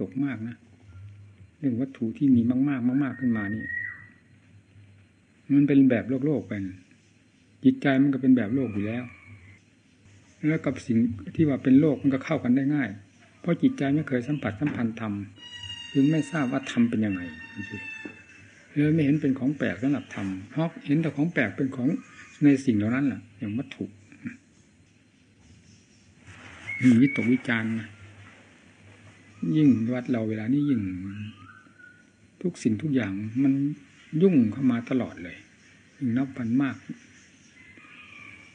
ตกมากนะเรื่องวัตถุที่มีมาก ๆ มาก ๆขึ้นมานี่ มันเป็นแบบโลกโลกไปจิตใจมันก็เป็นแบบโลกอยู่แล้ว แล้วกับสิ่งที่ว่าเป็นโลกมันก็เข้ากันได้ง่าย เพราะจิตใจไม่เคยสัมผัสสัมพันธ์ธรรมจึงไม่ทราบว่าธรรมเป็นยังไงเลยไม่เห็นเป็นของแปลกสำหรับธรรมเพราะเห็นแต่ของแปลกเป็นของในสิ่งเหล่านั้นแหละอย่างวัตถุมีวิตกวิจารณ์ ยิ่งวัดเราเวลานี้ยิ่ง ทุกสิ่งทุกอย่างมันยุ่งเข้ามาตลอดเลยยิ่งนับพันมาก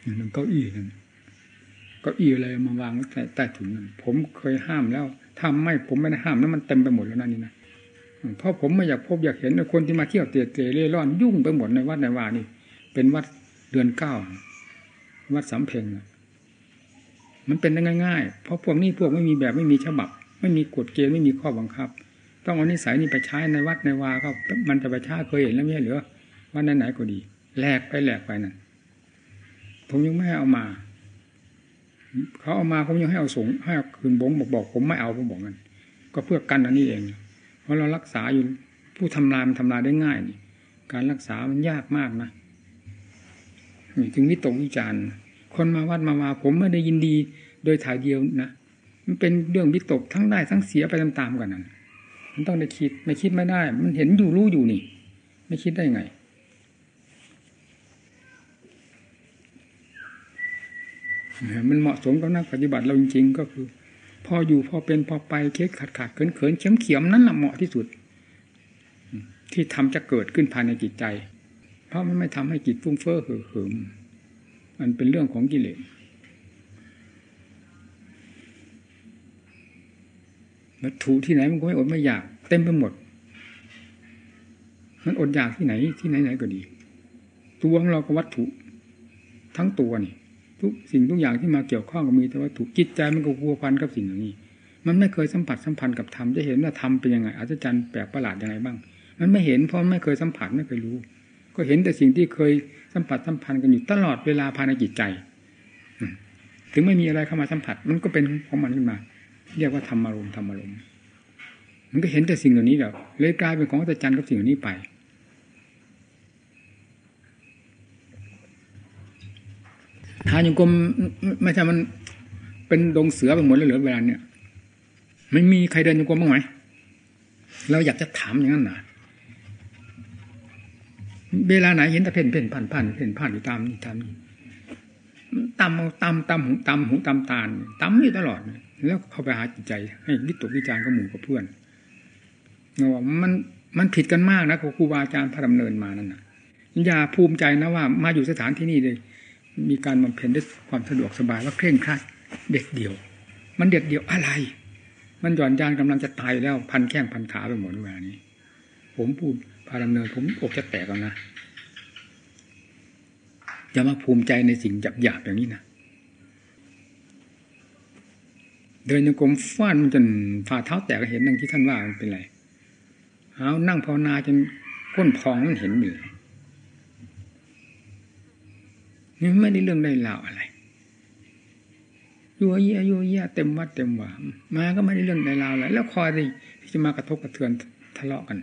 อย่างนั้นเก้าอี้นั่นเก้าอี้อะไรมาวางไว้ใต้ถุนนั่นผมเคยห้ามแล้วถ้าไม่ผมไม่ได้ห้ามแล้วมันเต็มไปหมดแล้วนั่นนี่นะเพราะผมไม่อยากพบอยากเห็นคนที่มาเที่ยวเตะเตะเล่ร่อนยุ่งไปหมดในวัดในวานี่ เป็นวัดเดือนเก้าวัดสำเพ็งมันเป็นได้ง่ายๆ เพราะพวกนี้พวกไม่มีแบบไม่มีฉบับ ไม่มีกฎเกณฑ์ไม่มีข้อบังคับ ต้องเอานิสัยนี้ไปใช้ในวัดในวาก็มันจะไปช้าเคยเห็นแล้วไม่เหลือวัดไหนๆก็ดีแหลกไปแหลกไปนั่นผมยังไม่ให้เอามาเขาเอามาผมยังให้เอาสงให้คืนบงบอกบอก ผมไม่เอาผมบอกกันก็เพื่อกันอันนี้เอง เพราะเรารักษาอยู่ผู้ทำลายมันทำลายได้ง่ายนี่การรักษามันยากมากนะถึงวิตกวิจารณ์คนมาวัดมาวาผมไม่ได้ยินดีโดยถ่ายเดียวนะ มันเป็นเรื่องวิตกทั้งได้ทั้งเสียไปตามๆกันนั่นมันต้องได้คิดไม่คิดไม่ได้ มันเห็นอยู่รู้อยู่นี่ ไม่คิดได้ไงมันเหมาะสมกับนักปฏิบัติเราจริงๆ ก็คือ พออยู่พอเป็นพอไปเค้กขาดขาดเขินเขินเข็มเขียมนั่นแหละเหมาะที่สุด ที่ทำจะเกิดขึ้นภายในจิตใจ เพราะมันไม่ทำให้จิตฟุ้งเฟ้อเห่อเหิมมันเป็นเรื่องของกิเลสวัต ถุที่ไหนมันก็ไม่อดไม่อยาก เต็มไปหมด มันอดอยากที่ไหนที่ไหนไหนก็ดี ตัวของเราก็วัตถุ ทั้งตัวนี่ทุกสิ่งทุกอย่างที่มาเกี่ยวข้องกับมีแต่วัตถุจิตใจมันก็พัวพันกับสิ่งอย่านี้ มันไม่เคยสัมผัสสัมพันธ์กับธรรมจะเห็นว่าธรรมเป็นยังไงอาจารย์แปลกประหลาดยังไงบ้าง มันไม่เห็นเพราะไม่เคยสัมผัสไม่เคยรู้ ก็เห็นแต่สิ่งที่เคยสัมผัสสัมพันธ์กันอยู่ตลอดเวลาภายในจิตใจ ถึงไม่มีอะไรเข้ามาสัมผัส มันก็เป็นของมันขึ้นมา เรียกว่าธรรมารมธรรมารมมันก็เห็นแต่สิ่งเหล่านี้แบบเลยกลายเป็นของอาจารย์กับสิ่งเหล่านี้ไป ทานยังกรมไม่ใช่มันเป็นดงเสือไปหมดเลยเหลือเวลาเนี่ยไม่มีใครเดินยังกรมบ้างไหมเราอยากจะถามอย่างนั้นนะเวลาไหนเห็นแต่เพ่นเพ่นผ่านผ่านเพ่นผ่านอยู่ตามนี่ตามนี่ตำตำตำหูตำหูตำตาลตำอยู่ตลอดแล้วเข้าไปหาจิตใจ ให้วิตกวิจารณ์กับหมู่กับเพื่อนเนาะมันมันผิดกันมากนะครูบาอาจารย์พระดำเนินมานั่นนะอย่าภูมิใจนะว่า มาอยู่สถานที่นี่เลย มีการบำเพ็ญด้วยความสะดวกสบายว่าเคร่งครัดเด็ดเดี่ยว มันเด็ดเดี่ยวอะไร มันหย่อนยานกำลังจะตายแล้วพันแข้งพันขาไปหมดเวลานี้ ผมพูดพาดำเนิน ผมอกจะแตกแล้วนะอย่ามาภูมิใจในสิ่งหยาบหยาบอย่างนี้นะ เดินโยกมฟาดมันจนฝ่าเท้าแตกเห็นดังที่ท่านว่ามันเป็นไรเอานั่งภาวนาจนก้นพองมันเห็นเหนือนี่ไม่ได้เรื่องได้ราวอะไรยัวเยี่ยยัวเยี่ยเต็มวัดเต็มว่ามาก็ไม่ได้เรื่องได้ราวอะไรแล้วคอยที่จะมากระทบกระเทือนทะเลาะกัน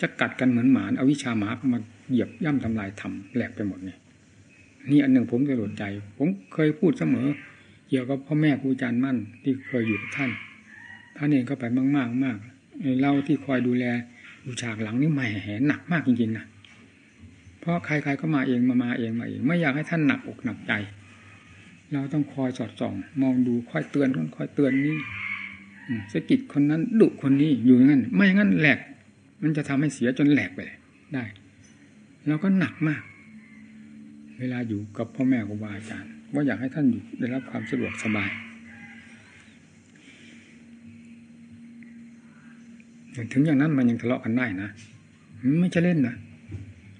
จะกัดกันเหมือนหมาเอาวิชาหมาเข้ามาเหยียบย่ำทำลายทำแหลกไปหมดเนี่ยนี่อันหนึ่งผมจะหลดใจ ผมเคยพูดเสมอ เกี่ยวกับพ่อแม่ครูอาจารย์มั่น ที่เคยอยู่กับท่านท่านเองเข้าไปมากมากมากเราที่คอยดูแลดูฉากหลังนี่ใหม่แหหนักมากจริงๆนะเพราะใครๆก็มาเองมามาเองมาเอง ไม่อยากให้ท่านหนักอกหนักใจ เราต้องคอยสอดส่อง มองดูคอยเตือนคอยเตือนนี่สกิดคนนั้นดุคนนี้อยู่งั้น ไม่งั้นแหลก มันจะทำให้เสียจนแหลกไปได้เราก็หนักมาก เวลาอยู่กับพ่อแม่ครูบาอาจารย์ ว่าอยากให้ท่านอยู่ได้รับความสะดวกสบายถึงอย่างนั้นมันยังทะเลาะกันได้นะไม่จะเล่นนะ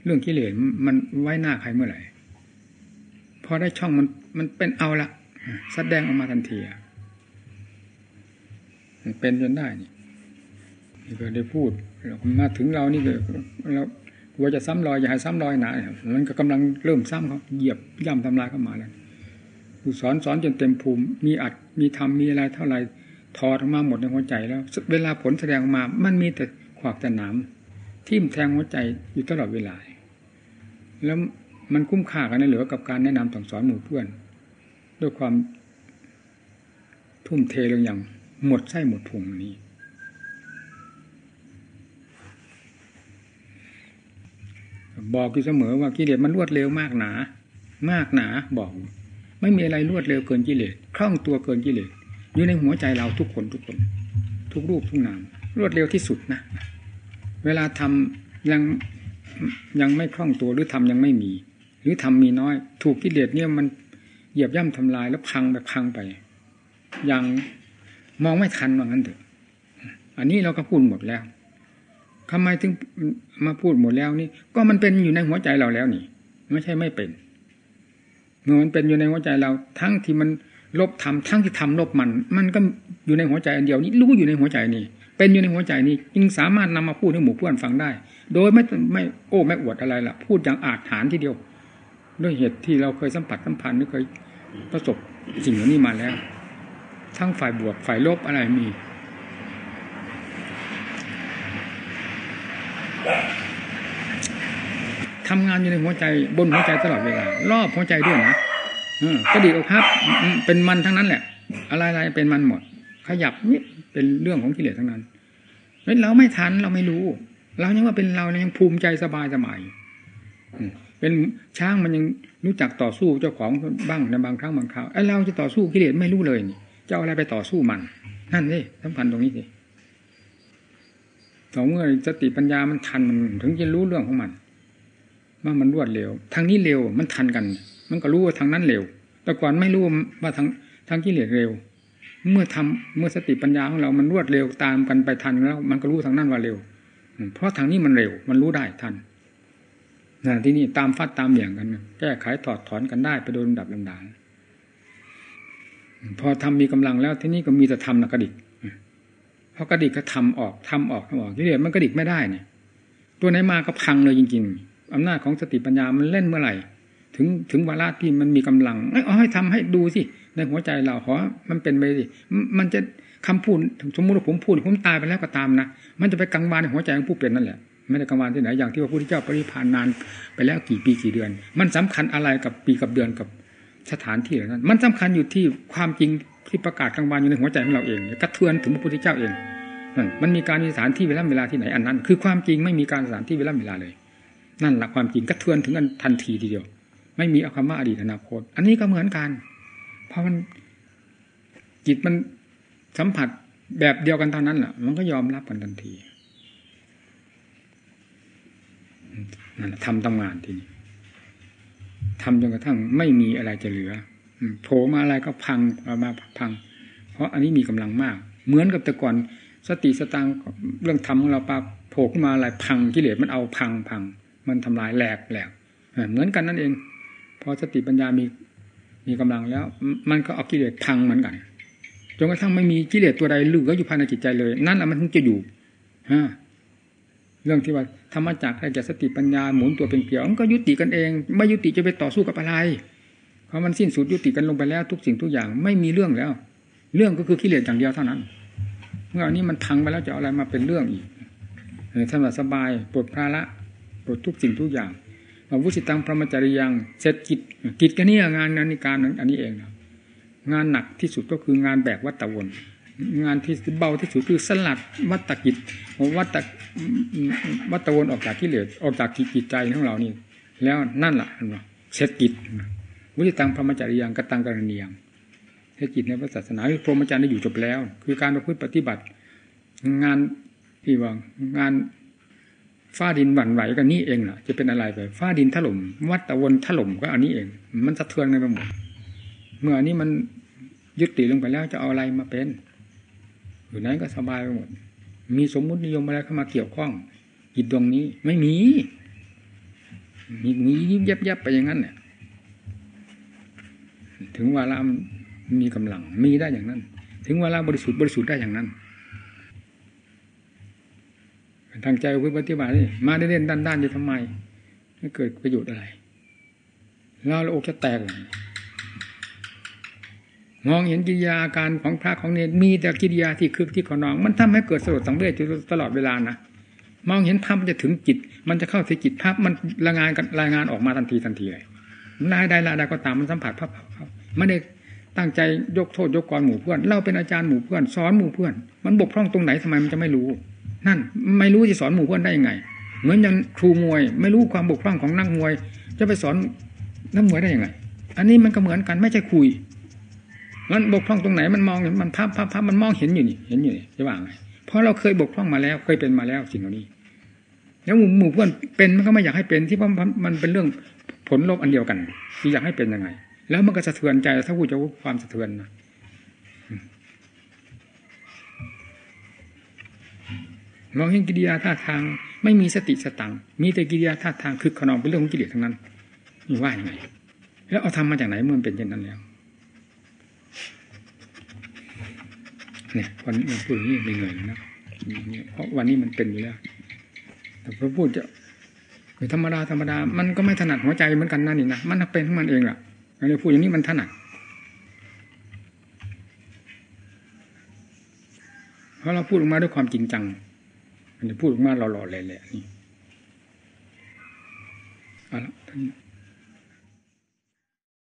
เรื่องกิเลสมันไว้หน้าใครเมื่อไหร่พอได้ช่องมันมันเป็นเอาละแสดงออกมาทันทีมันเป็นจนได้นี่นี่ก็ได้พูดเรามาถึงเรานี่เลยเรากลัวจะซ้ำรอยอย่าให้ซ้ำรอยหนามันก็กำลังเริ่มซ้ำเขาเหยียบย่ำทำลายเข้ามาแล้ว ผู้สอนสอนจนเต็มภูมิ มีอัดมีทำมีอะไรเท่าไรถอดออกมาหมดในหัวใจแล้ว เวลาผลแสดงออกมา มันมีแต่ขวากแต่หนามทิ่มแทงหัวใจอยู่ตลอดเวลา แล้วมันคุ้มค่ากันเหลือกับการแนะนำสั่งสอนหมู่เพื่อน ด้วยความทุ่มเทลงอย่างหมดไส้หมดพุงนี้ บอกอยู่เสมอว่ากิเลสมันรวดเร็วมากหนา มากหนาบอก ไม่มีอะไรรวดเร็วเกินกิเลสคล่องตัวเกินกิเลสอยู่ในหัวใจเราทุกคนทุกคน ทุกรูปทุกนามรวดเร็วที่สุดนะ เวลาทำยังยังไม่คล่องตัวหรือทำยังไม่มี หรือทำมีน้อย ถูกกิเลสเนี่ยมันเหยียบย่ำทำลายแล้วพังไปพังไป ยังมองไม่ทันว่างั้นเถอะ อันนี้เราก็พูดหมดแล้วทำไมถึงมาพูดหมดแล้วนี่ ก็มันเป็นอยู่ในหัวใจเราแล้วนี่ ไม่ใช่ไม่เป็น มันเป็นอยู่ในหัวใจเรา ทั้งที่มันลบทำทั้งที่ทำลบมัน มันก็อยู่ในหัวใจอันเดียวนี้รู้อยู่ในหัวใจนี่เป็นอยู่ในหัวใจนี้จึงสามารถนำมาพูดให้หมู่เพื่อนฟังได้ โดยไม่ไม่โอ้ไม่อวดอะไรล่ะ พูดอย่างอาจฐานทีเดียว ด้วยเหตุที่เราเคยสัมผัสสัมพันธ์หรือเคยประสบสิ่งเหล่านี้มาแล้ว ทั้งฝ่ายบวกฝ่ายลบอะไรมี ทำงานอยู่ในหัวใจบนหัวใจตลอดเวลารอบหัวใจด้วยนะก็ดีอกครับเป็นมันทั้งนั้นแหละ อะไรๆเป็นมันหมด ขยับนี่เป็นเรื่องของกิเลสทั้งนั้นเราไม่ทันเราไม่รู้ เรายังว่าเป็นเรายังภูมิใจสบายสบายเป็นช้างมันยังรู้จักต่อสู้เจ้าของบ้างในบางครั้งบางคราวไอ้เราจะต่อสู้กิเลสไม่รู้เลยนี่จะเอาอะไรไปต่อสู้มัน นั่นสิสำคัญตรงนี้สิต่อเมื่อสติปัญญามันทันมันถึงจะรู้เรื่องของมัน ว่ามันรวดเร็วทางนี้เร็วมันทันกัน มันก็รู้ว่าทางนั้นเร็ว แต่ก่อนไม่รู้ว่าทางทางกิเลสเร็ว เมื่อทำเมื่อสติปัญญาของเรามันรวดเร็วตามกันไปทันแล้ว มันก็รู้ทางนั้นว่าเร็ว เพราะทางนี้มันเร็ว มันรู้ได้ทันนั่นที่นี่ตามฟัดตามเหี่ยงกัน แก้ไขถอดถอนกันได้ไปโดยลำดับลำดาพอทำมีกำลังแล้วที่นี่ก็มีแต่ทำนะกระดิกพอกระดิกก็ทำออกทำออกทำออกที่เดียมันกระดิกไม่ได้เนี่ย ตัวไหนมาก็พังเลยจริง ๆ อำนาจของสติปัญญามันเล่นเมื่อไหร่ ถึงถึงเวลาที่มันมีกำลังเอาให้ทำให้ดูสิในหัวใจเราขอมันเป็นไปสิมันจะคำพูดสมมติว่าผมพูดผมตายไปแล้วก็ตามนะมันจะไปกังวานในหัวใจของผู้เป็นนั่นแหละไม่ได้กังวานที่ไหนอย่างที่พระพุทธเจ้าปริพานนานไปแล้วกี่ปีกี่เดือน มันสำคัญอะไรกับปีกับเดือนกับสถานที่เหล่านั้น มันสำคัญอยู่ที่ความจริงที่ประกาศกลางวันอยู่ในหัวใจของเราเองกระเทือนถึงพระพุทธเจ้าเองมันมีการสถานที่เวลาเวลาที่ไหนอันนั้น คือความจริงไม่มีการสถานที่เวลาเวลาเลย นั่นแหละความจริงกระเทือนถึงกันทันทีทีเดียว ไม่มีอาคำว่าอดีตอนาคต อันนี้ก็เหมือนกัน เพราะมันจิตมันสัมผัสแบบเดียวกันเท่านั้นแหละมันก็ยอมรับกันทันทีนั่นทำทำงานทีนี้ทำจนกระทั่งไม่มีอะไรจะเหลือโผล่มาอะไรก็พังมาพัง เพราะอันนี้มีกำลังมาก เหมือนกับแต่ก่อนสติสตังเรื่องทำของเราปาโผล่ขึ้นมาอะไรพังกิเลสมันเอาพังพัง มันทำลายแหลกแหลกเหมือนกันนั่นเอง พอสติปัญญามีมีกำลังแล้ว มันก็เอากิเลสพังเหมือนกันจนกระทั่งไม่มีกิเลสตัวใดเหลืออยู่ภายในจิตใจเลย นั่นแหละมันถึงจะอยู่ฮะเรื่องที่ว่าธรรมจักรให้แก่สติปัญญาหมุนตัวเป็นเกลียวมันก็ยุติกันเอง ไม่ยุติจะไปต่อสู้กับอะไรเพราะมันสิ้นสุดยุติกันลงไปแล้ว ทุกสิ่งทุกอย่างไม่มีเรื่องแล้ว เรื่องก็คือกิเลสอย่างเดียวเท่านั้นเมื่ออันนี้มันพังไปแล้วจะเอาอะไรมาเป็นเรื่องอีกท่านว่าสบายปลดภาระ ปลดทุกสิ่งทุกอย่างมาวุสิตังพระมจริยังเสร็จกิจกิจกันนี่งานนานิการอันนี้เองนะงานหนักที่สุดก็คืองานแบกวัตตะวน งานที่เบาที่สุดคือสลัดวัตกิจวัตตวัตวนออกจากกิเลสออกจากกิจใจของเรานี่ แล้วนั่นแหละเสร็จกิจวิจิตังพรหมจริยังกตังกรณียังเสร็จกิจในพระศาสนาพรหมจรรย์ได้อยู่จบแล้ว คือการประพฤติปฏิบัติ งานที่ว่างาน ฟ้าดินหวั่นไหวกันนี่เองล่ะ จะเป็นอะไรไปฟ้าดินถล่มวัดตะวันถล่มก็อันนี้เอง มันสะเทือนไปหมดเมื่ออันนี้มันยุติลงไปแล้วจะเอาอะไรมาเป็น อยู่ไหนก็สบายไปหมด มีสมมุตินิยมอะไรเข้ามาเกี่ยวข้องจิตดวงนี้ไม่มี มีมียิบยับยับไปอย่างนั้นเนี่ยถึงเวลามีกำลังมีได้อย่างนั้น ถึงเวลาบริสุทธิ์บริสุทธิ์ได้อย่างนั้น ทางใจวิปฏิบัติมาได้เล่นด้านด้านอยู่ทำไมไม่เกิดประโยชน์อะไรเราเราอกจะแตกมองเห็นกิริยาการของพระของเนรมีแต่กิริยาที่คึกที่ขนอง มันทำให้เกิดสลดสังเวชอยู่ตลอดเวลานะมองเห็นภาพมันจะถึงจิต มันจะเข้าถึงจิตภาพมันรายงานกันรายงานออกมาทันทีทันทีเลยรายใดรายใดก็ตามมันสัมผัสภาพไม่ได้ตั้งใจยกโทษยกกรหมู่เพื่อนเราเป็นอาจารย์หมู่เพื่อนสอนหมู่เพื่อน มันบกพร่องตรงไหนทำไมมันจะไม่รู้ นั่นไม่รู้จะสอนหมู่เพื่อนได้ยังไง เหมือนอย่างครูมวย ไม่รู้ความบกพร่องของนักมวย จะไปสอนนักมวยได้ยังไง อันนี้มันก็เหมือนกันไม่ใช่คุยมันบกพร่องตรงไหนมันมองมันภาพภาพภาพมันมองเห็นอยู่นี่เห็นอยู่นี่จะว่าไงเพราะเราเคยบกพร่องมาแล้วเคยเป็นมาแล้วสิ่งเหล่านี้ แล้วหมู่เพื่อนเป็นมันก็ไม่อยากให้เป็นที่เพราะมันเป็นเรื่องผลลบอันเดียวกันที่อยากให้เป็นยังไง แล้วมันก็สะเทือนใจถ้าพูดจะความสะเทือนนะ มองเห็นกิริยาท่าทาง ไม่มีสติสตังมีแต่กิริยาท่าทางคือขนองเป็นเรื่องของกิเลสทั้งนั้นนี่ว่าอย่างไง แล้วเอาทำมาจากไหนเมื่อเป็นเช่นนั้นแล้วเนี่ยวันนี้พูดนี้เหนื่อยนะเพราะวันนี้มันเป็นอยู่แล้ว แต่พอพูดจะธรรมดาธรรมดา มันก็ไม่ถนัดหัวใจเหมือนกันนั่นนี่นะ มันเป็นของมันเองแหละเราพูดอย่างนี้มันถนัด เพราะเราพูดออกมาด้วยความจริงจัง มันจะพูดออกมาหล่อๆแหล่ๆนี่เอาละท่าน